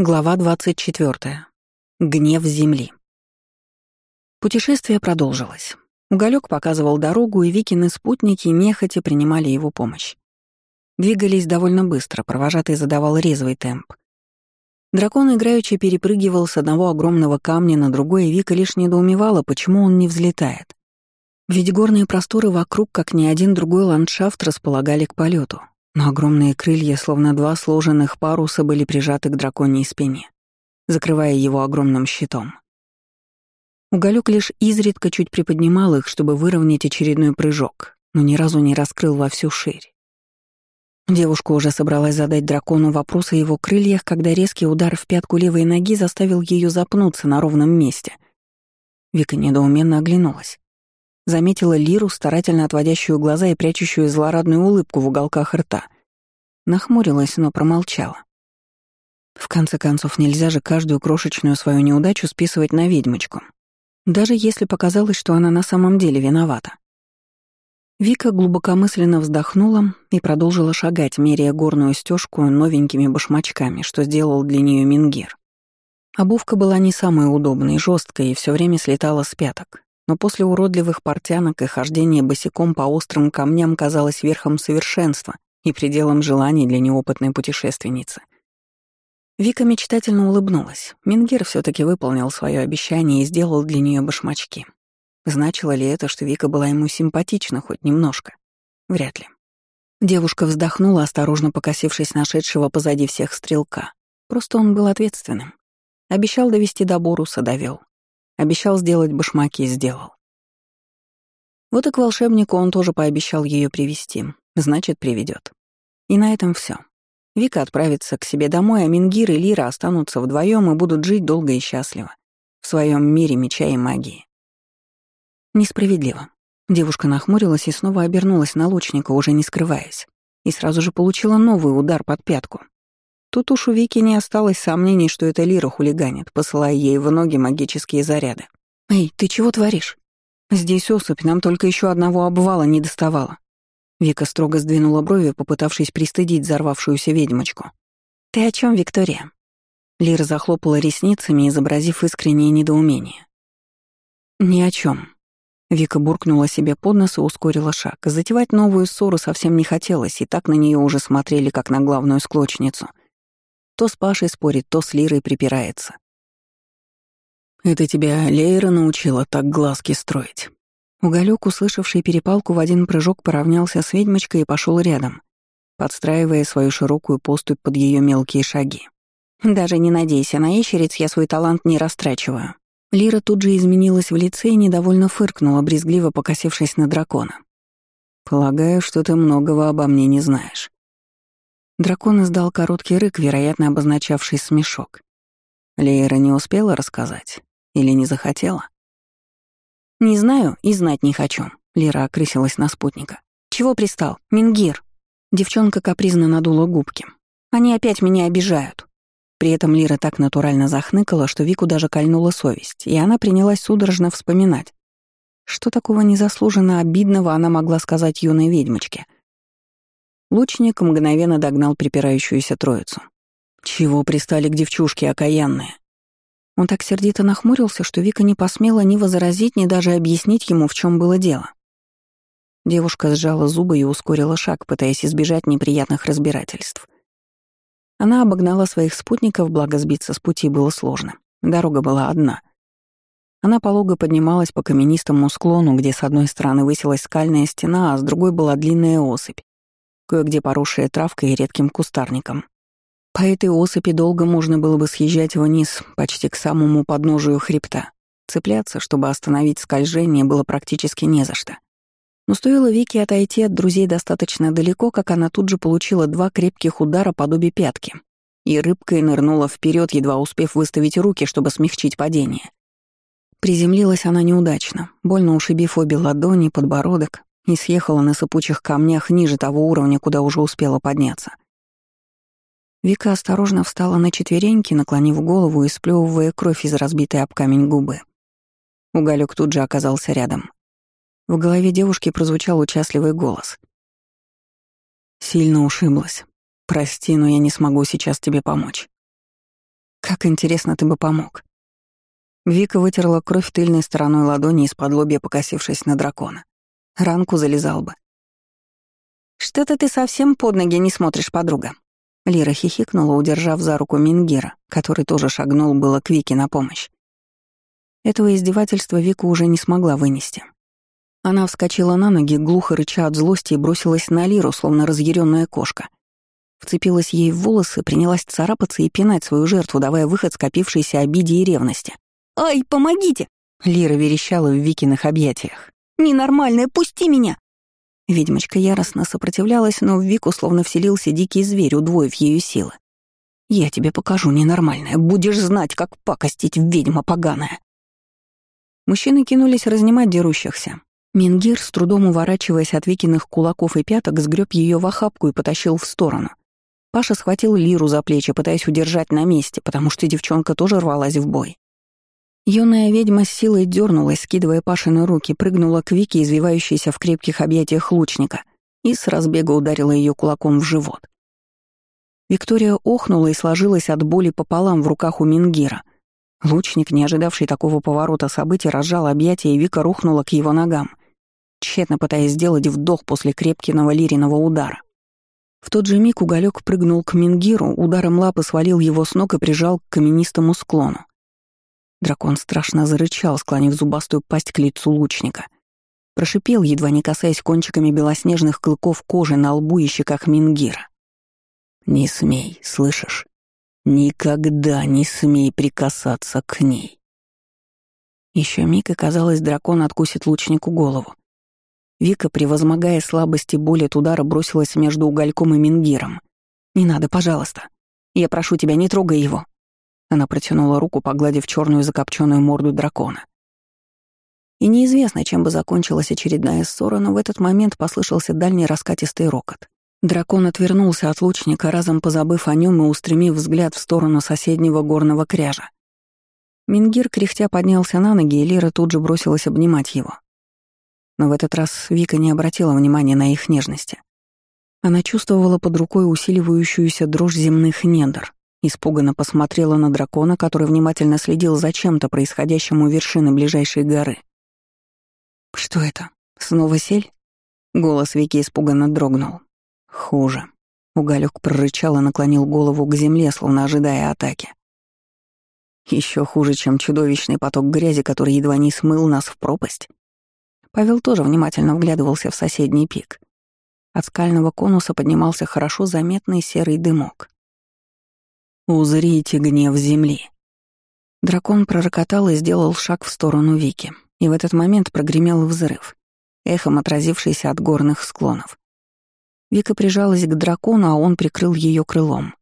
Глава 24. Гнев земли. Путешествие продолжилось. Уголек показывал дорогу, и Викины спутники нехотя принимали его помощь. Двигались довольно быстро, провожатый задавал резвый темп. Дракон играючи перепрыгивал с одного огромного камня на другой, и Вика лишь недоумевала, почему он не взлетает. Ведь горные просторы вокруг, как ни один другой ландшафт, располагали к полету но огромные крылья, словно два сложенных паруса, были прижаты к драконьей спине, закрывая его огромным щитом. Уголек лишь изредка чуть приподнимал их, чтобы выровнять очередной прыжок, но ни разу не раскрыл во всю ширь. Девушка уже собралась задать дракону вопрос о его крыльях, когда резкий удар в пятку левой ноги заставил ее запнуться на ровном месте. Вика недоуменно оглянулась. Заметила Лиру, старательно отводящую глаза и прячущую злорадную улыбку в уголках рта. Нахмурилась, но промолчала. В конце концов, нельзя же каждую крошечную свою неудачу списывать на ведьмочку. Даже если показалось, что она на самом деле виновата. Вика глубокомысленно вздохнула и продолжила шагать, меряя горную стежку новенькими башмачками, что сделал для нее Мингир. Обувка была не самой удобной, жесткой и все время слетала с пяток, но после уродливых портянок и хождения босиком по острым камням казалось верхом совершенства и пределом желаний для неопытной путешественницы. Вика мечтательно улыбнулась. Мингер все таки выполнил свое обещание и сделал для нее башмачки. Значило ли это, что Вика была ему симпатична хоть немножко? Вряд ли. Девушка вздохнула, осторожно покосившись нашедшего позади всех стрелка. Просто он был ответственным. Обещал довести до Боруса, довел. Обещал сделать башмаки и сделал. Вот и к волшебнику он тоже пообещал ее привести, значит, приведет. И на этом все. Вика отправится к себе домой, а Мингир и Лира останутся вдвоем и будут жить долго и счастливо в своем мире меча и магии. Несправедливо. Девушка нахмурилась и снова обернулась на лучника, уже не скрываясь, и сразу же получила новый удар под пятку. Тут уж у Вики не осталось сомнений, что это Лира хулиганит, посылая ей в ноги магические заряды. «Эй, ты чего творишь? Здесь осыпь, нам только еще одного обвала не доставало». Вика строго сдвинула брови, попытавшись пристыдить взорвавшуюся ведьмочку. «Ты о чем, Виктория?» Лира захлопала ресницами, изобразив искреннее недоумение. «Ни о чем. Вика буркнула себе под нос и ускорила шаг. Затевать новую ссору совсем не хотелось, и так на нее уже смотрели, как на главную склочницу. То с Пашей спорит, то с Лирой припирается. «Это тебя Лейра научила так глазки строить?» Уголек, услышавший перепалку, в один прыжок поравнялся с ведьмочкой и пошел рядом, подстраивая свою широкую поступь под ее мелкие шаги. «Даже не надейся, на ящериц я свой талант не растрачиваю». Лира тут же изменилась в лице и недовольно фыркнула, брезгливо покосившись на дракона. «Полагаю, что ты многого обо мне не знаешь». Дракон издал короткий рык, вероятно, обозначавший смешок. Лейра не успела рассказать? Или не захотела? «Не знаю и знать не хочу», — Лира окрысилась на спутника. «Чего пристал? Мингир!» Девчонка капризно надула губки. «Они опять меня обижают». При этом Лира так натурально захныкала, что Вику даже кольнула совесть, и она принялась судорожно вспоминать. Что такого незаслуженно обидного она могла сказать юной ведьмочке — Лучник мгновенно догнал припирающуюся троицу. «Чего пристали к девчушке окаянные?» Он так сердито нахмурился, что Вика не посмела ни возразить, ни даже объяснить ему, в чем было дело. Девушка сжала зубы и ускорила шаг, пытаясь избежать неприятных разбирательств. Она обогнала своих спутников, благо сбиться с пути было сложно. Дорога была одна. Она полого поднималась по каменистому склону, где с одной стороны высилась скальная стена, а с другой была длинная осыпь, кое-где поросшая травкой и редким кустарником. По этой осыпи долго можно было бы съезжать вниз, почти к самому подножию хребта. Цепляться, чтобы остановить скольжение, было практически не за что. Но стоило Вике отойти от друзей достаточно далеко, как она тут же получила два крепких удара под обе пятки. И рыбкой нырнула вперед, едва успев выставить руки, чтобы смягчить падение. Приземлилась она неудачно, больно ушибив обе ладони, подбородок, и съехала на сыпучих камнях ниже того уровня, куда уже успела подняться. Вика осторожно встала на четвереньки, наклонив голову и сплёвывая кровь из разбитой об камень губы. Уголек тут же оказался рядом. В голове девушки прозвучал участливый голос. «Сильно ушиблась. Прости, но я не смогу сейчас тебе помочь». Как интересно ты бы помог. Вика вытерла кровь тыльной стороной ладони из-под лобья, покосившись на дракона. Ранку залезал бы. «Что-то ты совсем под ноги не смотришь, подруга». Лира хихикнула, удержав за руку Мингира, который тоже шагнул было к Вике на помощь. Этого издевательства Вика уже не смогла вынести. Она вскочила на ноги, глухо рыча от злости, и бросилась на Лиру, словно разъяренная кошка. Вцепилась ей в волосы, принялась царапаться и пинать свою жертву, давая выход скопившейся обиде и ревности. «Ай, помогите!» Лира верещала в Викиных объятиях. «Ненормальная, пусти меня!» Ведьмочка яростно сопротивлялась, но в Вику словно вселился дикий зверь, удвоив ее силы. «Я тебе покажу, ненормальная, будешь знать, как пакостить, ведьма поганая!» Мужчины кинулись разнимать дерущихся. Мингир, с трудом уворачиваясь от Викиных кулаков и пяток, сгреб ее в охапку и потащил в сторону. Паша схватил Лиру за плечи, пытаясь удержать на месте, потому что девчонка тоже рвалась в бой. Юная ведьма с силой дернулась, скидывая Пашины руки, прыгнула к Вике, извивающейся в крепких объятиях лучника, и с разбега ударила ее кулаком в живот. Виктория охнула и сложилась от боли пополам в руках у Мингира. Лучник, не ожидавший такого поворота событий, разжал объятия, и Вика рухнула к его ногам, тщетно пытаясь сделать вдох после крепкиного лириного удара. В тот же миг уголек прыгнул к Мингиру, ударом лапы свалил его с ног и прижал к каменистому склону. Дракон страшно зарычал, склонив зубастую пасть к лицу лучника. Прошипел, едва не касаясь кончиками белоснежных клыков кожи на лбу и щеках Мингира. «Не смей, слышишь? Никогда не смей прикасаться к ней!» Еще миг, и казалось, дракон откусит лучнику голову. Вика, превозмогая слабости и боль от удара, бросилась между угольком и Мингиром. «Не надо, пожалуйста. Я прошу тебя, не трогай его». Она протянула руку, погладив черную закопченную морду дракона. И неизвестно, чем бы закончилась очередная ссора, но в этот момент послышался дальний раскатистый рокот. Дракон отвернулся от лучника, разом позабыв о нем и устремив взгляд в сторону соседнего горного кряжа. Мингир кряхтя поднялся на ноги, и Лира тут же бросилась обнимать его. Но в этот раз Вика не обратила внимания на их нежности. Она чувствовала под рукой усиливающуюся дрожь земных недр, испуганно посмотрела на дракона, который внимательно следил за чем-то происходящим у вершины ближайшей горы. «Что это? Снова сель?» Голос Вики испуганно дрогнул. «Хуже». Уголек прорычал и наклонил голову к земле, словно ожидая атаки. Еще хуже, чем чудовищный поток грязи, который едва не смыл нас в пропасть. Павел тоже внимательно вглядывался в соседний пик. От скального конуса поднимался хорошо заметный серый дымок. «Узрите гнев земли!» Дракон пророкотал и сделал шаг в сторону Вики, и в этот момент прогремел взрыв, эхом отразившийся от горных склонов. Вика прижалась к дракону, а он прикрыл ее крылом.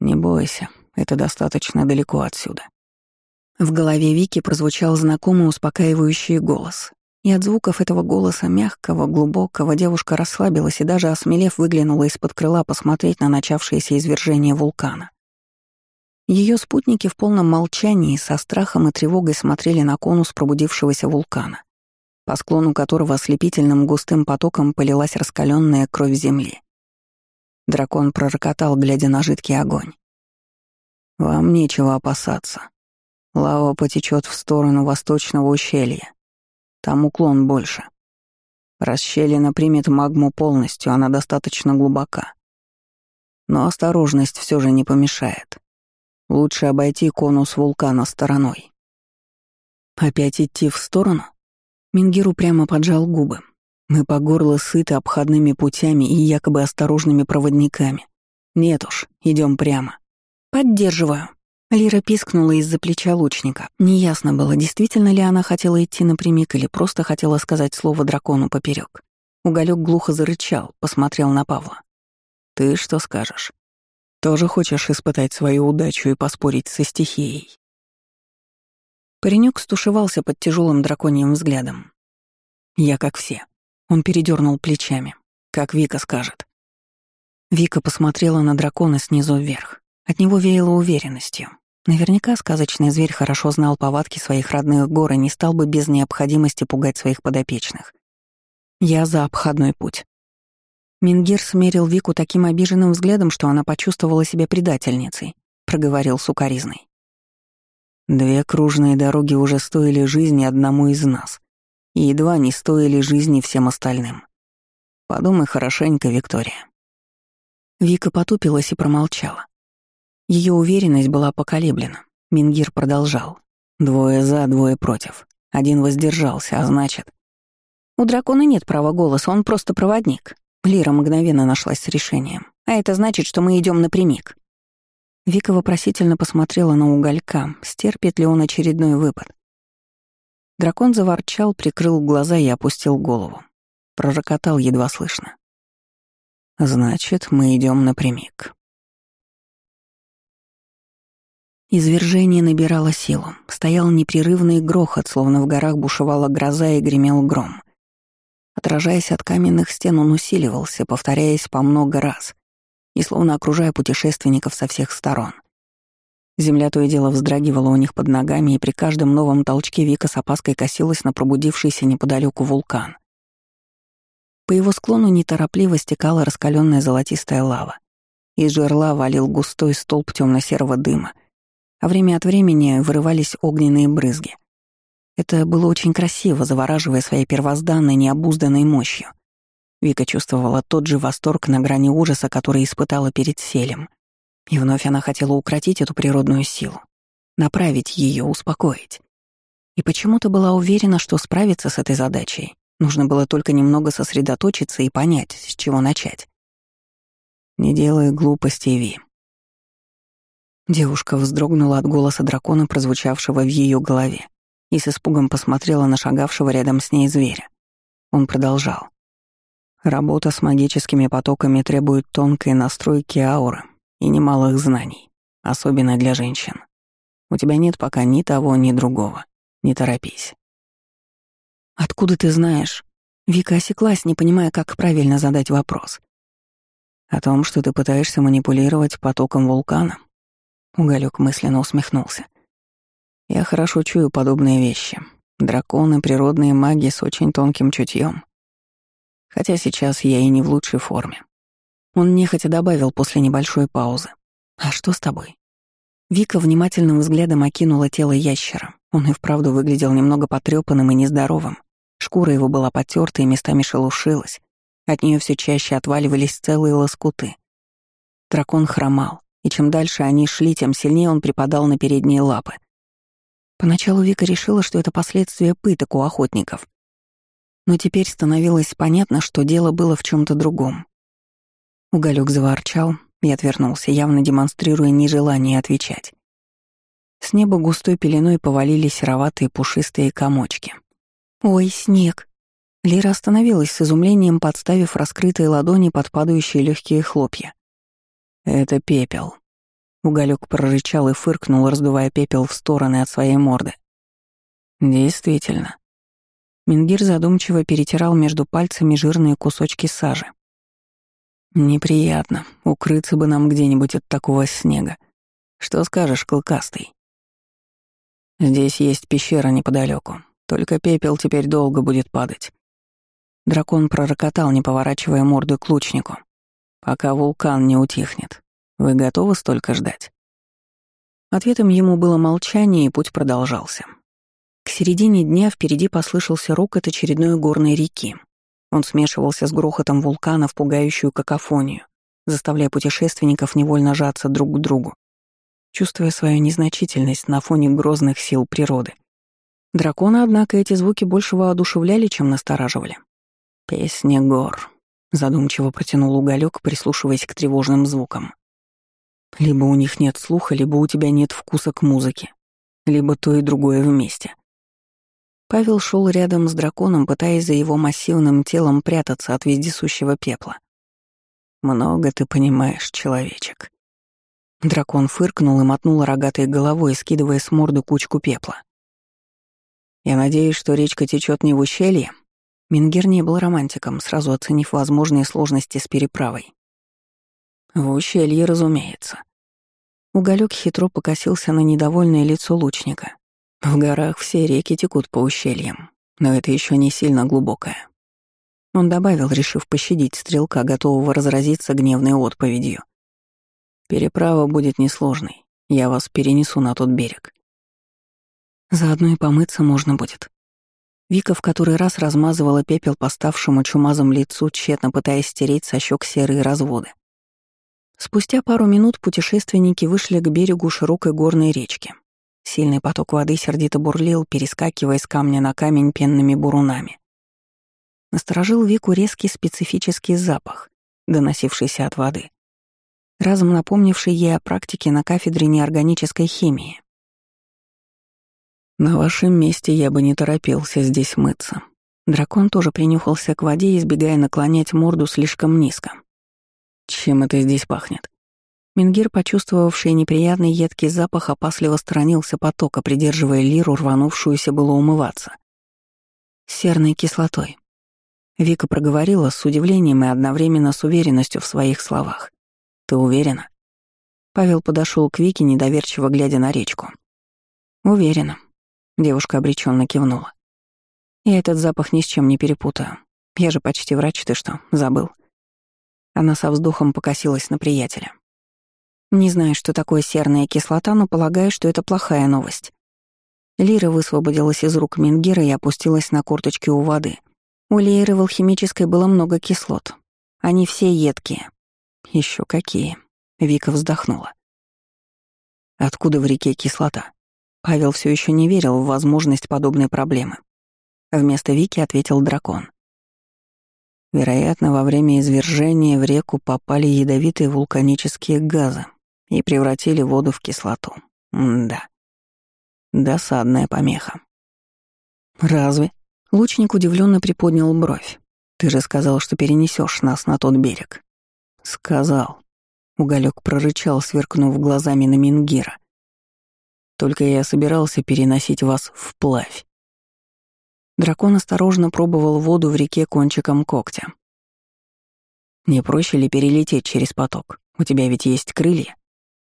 «Не бойся, это достаточно далеко отсюда». В голове Вики прозвучал знакомый успокаивающий голос, и от звуков этого голоса, мягкого, глубокого, девушка расслабилась и даже осмелев выглянула из-под крыла посмотреть на начавшееся извержение вулкана. Ее спутники в полном молчании со страхом и тревогой смотрели на конус пробудившегося вулкана, по склону которого ослепительным густым потоком полилась раскаленная кровь земли. Дракон пророкотал, глядя на жидкий огонь. «Вам нечего опасаться. Лава потечет в сторону восточного ущелья, там уклон больше. Расщелина примет магму полностью, она достаточно глубока. Но осторожность все же не помешает. Лучше обойти конус вулкана стороной. Опять идти в сторону? Мингиру прямо поджал губы. Мы по горло сыты обходными путями и якобы осторожными проводниками. Нет уж, идем прямо. Поддерживаю. Лира пискнула из-за плеча лучника. Неясно было, действительно ли она хотела идти напрямик или просто хотела сказать слово дракону поперек. Уголек глухо зарычал, посмотрел на Павла. «Ты что скажешь? Тоже хочешь испытать свою удачу и поспорить со стихией?» Паренек стушевался под тяжелым драконьим взглядом. «Я как все». Он передернул плечами. «Как Вика скажет». Вика посмотрела на дракона снизу вверх. От него веяло уверенностью. Наверняка сказочный зверь хорошо знал повадки своих родных гор и не стал бы без необходимости пугать своих подопечных. Я за обходной путь. Мингир смерил Вику таким обиженным взглядом, что она почувствовала себя предательницей. проговорил сукаризный. Две кружные дороги уже стоили жизни одному из нас, и едва не стоили жизни всем остальным. Подумай хорошенько, Виктория. Вика потупилась и промолчала. Ее уверенность была поколеблена. Мингир продолжал. Двое за, двое против. Один воздержался, а значит... У дракона нет права голоса, он просто проводник. Лира мгновенно нашлась с решением. А это значит, что мы идем напрямик. Вика вопросительно посмотрела на уголька, стерпит ли он очередной выпад. Дракон заворчал, прикрыл глаза и опустил голову. Пророкотал едва слышно. «Значит, мы идем напрямик». Извержение набирало силу. Стоял непрерывный грохот, словно в горах бушевала гроза и гремел гром. Отражаясь от каменных стен, он усиливался, повторяясь по много раз, и словно окружая путешественников со всех сторон. Земля то и дело вздрагивала у них под ногами, и при каждом новом толчке Вика с опаской косилась на пробудившийся неподалеку вулкан. По его склону неторопливо стекала раскаленная золотистая лава. Из жерла валил густой столб темно-серого дыма, а время от времени вырывались огненные брызги. Это было очень красиво, завораживая своей первозданной, необузданной мощью. Вика чувствовала тот же восторг на грани ужаса, который испытала перед селем. И вновь она хотела укротить эту природную силу, направить ее, успокоить. И почему-то была уверена, что справиться с этой задачей нужно было только немного сосредоточиться и понять, с чего начать. «Не делай глупостей, Ви», Девушка вздрогнула от голоса дракона, прозвучавшего в ее голове, и с испугом посмотрела на шагавшего рядом с ней зверя. Он продолжал. Работа с магическими потоками требует тонкой настройки ауры и немалых знаний, особенно для женщин. У тебя нет пока ни того, ни другого. Не торопись. «Откуда ты знаешь?» Вика осеклась, не понимая, как правильно задать вопрос. «О том, что ты пытаешься манипулировать потоком вулкана, Уголек мысленно усмехнулся. Я хорошо чую подобные вещи. Драконы, природные маги с очень тонким чутьем. Хотя сейчас я и не в лучшей форме. Он нехотя добавил после небольшой паузы. «А что с тобой?» Вика внимательным взглядом окинула тело ящера. Он и вправду выглядел немного потрепанным и нездоровым. Шкура его была потерта и местами шелушилась. От нее все чаще отваливались целые лоскуты. Дракон хромал, и чем дальше они шли, тем сильнее он припадал на передние лапы. Поначалу Вика решила, что это последствия пыток у охотников. Но теперь становилось понятно, что дело было в чем то другом. Уголек заворчал и отвернулся, явно демонстрируя нежелание отвечать. С неба густой пеленой повалились сероватые пушистые комочки. «Ой, снег!» Лера остановилась с изумлением, подставив раскрытые ладони под падающие легкие хлопья. «Это пепел». Уголек прорычал и фыркнул, раздувая пепел в стороны от своей морды. «Действительно». Мингир задумчиво перетирал между пальцами жирные кусочки сажи. «Неприятно. Укрыться бы нам где-нибудь от такого снега. Что скажешь, клыкастый?» «Здесь есть пещера неподалеку. Только пепел теперь долго будет падать». Дракон пророкотал, не поворачивая морду к лучнику пока вулкан не утихнет. Вы готовы столько ждать?» Ответом ему было молчание, и путь продолжался. К середине дня впереди послышался рокот очередной горной реки. Он смешивался с грохотом вулкана в пугающую какофонию, заставляя путешественников невольно жаться друг к другу, чувствуя свою незначительность на фоне грозных сил природы. Дракона, однако, эти звуки больше воодушевляли, чем настораживали. «Песня гор», Задумчиво протянул уголек, прислушиваясь к тревожным звукам. Либо у них нет слуха, либо у тебя нет вкуса к музыке. Либо то и другое вместе. Павел шел рядом с драконом, пытаясь за его массивным телом прятаться от вездесущего пепла. «Много ты понимаешь, человечек». Дракон фыркнул и мотнул рогатой головой, скидывая с морды кучку пепла. «Я надеюсь, что речка течет не в ущелье, Мингер не был романтиком, сразу оценив возможные сложности с переправой. В ущелье, разумеется. Уголек хитро покосился на недовольное лицо лучника. В горах все реки текут по ущельям, но это еще не сильно глубокое. Он добавил, решив пощадить стрелка, готового разразиться гневной отповедью. Переправа будет несложной, Я вас перенесу на тот берег. Заодно и помыться можно будет. Вика в который раз размазывала пепел по ставшему чумазом лицу, тщетно пытаясь стереть со щек серые разводы. Спустя пару минут путешественники вышли к берегу широкой горной речки. Сильный поток воды сердито бурлил, перескакивая с камня на камень пенными бурунами. Насторожил Вику резкий специфический запах, доносившийся от воды, разом напомнивший ей о практике на кафедре неорганической химии. На вашем месте я бы не торопился здесь мыться. Дракон тоже принюхался к воде, избегая наклонять морду слишком низко. Чем это здесь пахнет? Мингир, почувствовавший неприятный едкий запах, опасливо сторонился потока, придерживая лиру, рванувшуюся было умываться. Серной кислотой. Вика проговорила с удивлением и одновременно с уверенностью в своих словах. «Ты уверена?» Павел подошел к Вике, недоверчиво глядя на речку. «Уверена», Девушка обреченно кивнула. Я этот запах ни с чем не перепутаю. Я же почти врач, ты что, забыл? Она со вздохом покосилась на приятеля. Не знаю, что такое серная кислота, но полагаю, что это плохая новость. Лира высвободилась из рук Мингера и опустилась на корточки у воды. У Лейры в алхимической было много кислот. Они все едкие. Еще какие. Вика вздохнула. Откуда в реке кислота? Павел все еще не верил в возможность подобной проблемы. Вместо Вики ответил дракон. Вероятно, во время извержения в реку попали ядовитые вулканические газы и превратили воду в кислоту. Да. Досадная помеха. Разве? Лучник удивленно приподнял бровь. Ты же сказал, что перенесешь нас на тот берег. Сказал. Уголек прорычал, сверкнув глазами на Мингира. Только я собирался переносить вас вплавь. Дракон осторожно пробовал воду в реке кончиком когтя. «Не проще ли перелететь через поток? У тебя ведь есть крылья?»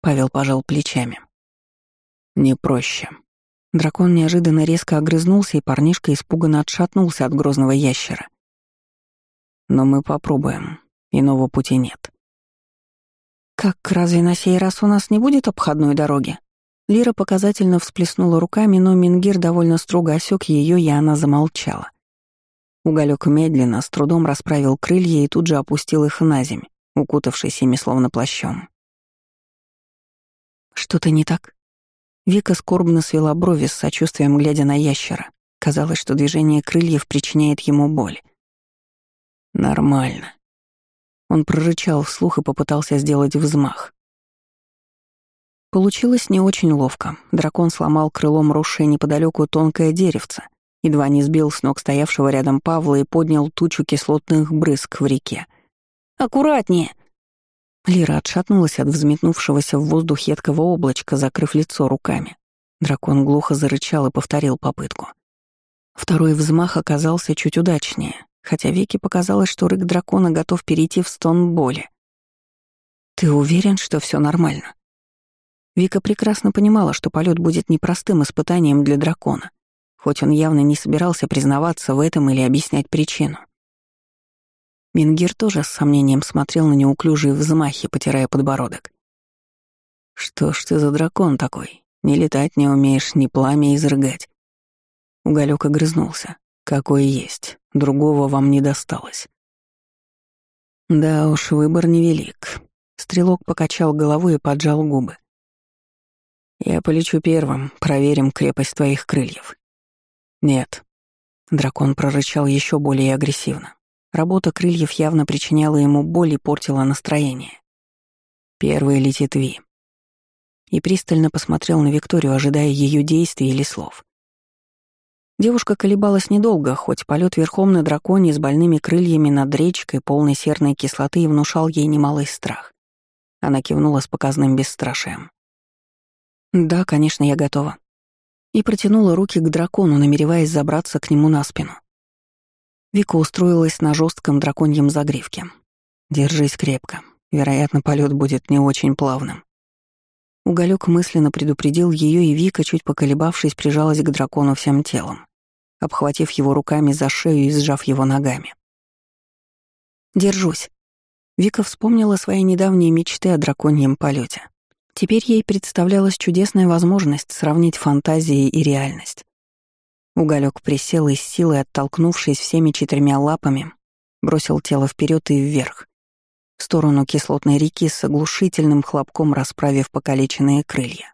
Павел пожал плечами. «Не проще». Дракон неожиданно резко огрызнулся, и парнишка испуганно отшатнулся от грозного ящера. «Но мы попробуем. Иного пути нет». «Как, разве на сей раз у нас не будет обходной дороги?» Лира показательно всплеснула руками, но Мингир довольно строго осек ее, и она замолчала. Уголек медленно, с трудом расправил крылья и тут же опустил их на земь, укутавшись ими словно плащом. «Что-то не так?» Вика скорбно свела брови с сочувствием, глядя на ящера. Казалось, что движение крыльев причиняет ему боль. «Нормально». Он прорычал вслух и попытался сделать взмах. Получилось не очень ловко. Дракон сломал крылом росшее неподалеку тонкое деревце, едва не сбил с ног стоявшего рядом Павла и поднял тучу кислотных брызг в реке. «Аккуратнее!» Лира отшатнулась от взметнувшегося в воздух едкого облачка, закрыв лицо руками. Дракон глухо зарычал и повторил попытку. Второй взмах оказался чуть удачнее, хотя Вике показалось, что рык дракона готов перейти в стон боли. «Ты уверен, что все нормально?» Вика прекрасно понимала, что полет будет непростым испытанием для дракона, хоть он явно не собирался признаваться в этом или объяснять причину. Мингир тоже с сомнением смотрел на неуклюжие взмахи, потирая подбородок. «Что ж ты за дракон такой? Не летать не умеешь, ни пламя изрыгать». Уголек огрызнулся. «Какой есть, другого вам не досталось». «Да уж, выбор невелик». Стрелок покачал головой и поджал губы. Я полечу первым, проверим крепость твоих крыльев. Нет. Дракон прорычал еще более агрессивно. Работа крыльев явно причиняла ему боль и портила настроение. Первый летит Ви. И пристально посмотрел на Викторию, ожидая ее действий или слов. Девушка колебалась недолго, хоть полет верхом на драконе с больными крыльями над речкой, полной серной кислоты, внушал ей немалый страх. Она кивнула с показным бесстрашием. «Да, конечно, я готова». И протянула руки к дракону, намереваясь забраться к нему на спину. Вика устроилась на жестком драконьем загривке. «Держись крепко. Вероятно, полет будет не очень плавным». Уголек мысленно предупредил ее, и Вика, чуть поколебавшись, прижалась к дракону всем телом, обхватив его руками за шею и сжав его ногами. «Держусь». Вика вспомнила свои недавние мечты о драконьем полете. Теперь ей представлялась чудесная возможность сравнить фантазии и реальность. Уголек присел и с силой, оттолкнувшись всеми четырьмя лапами, бросил тело вперед и вверх, в сторону кислотной реки с оглушительным хлопком расправив покалеченные крылья.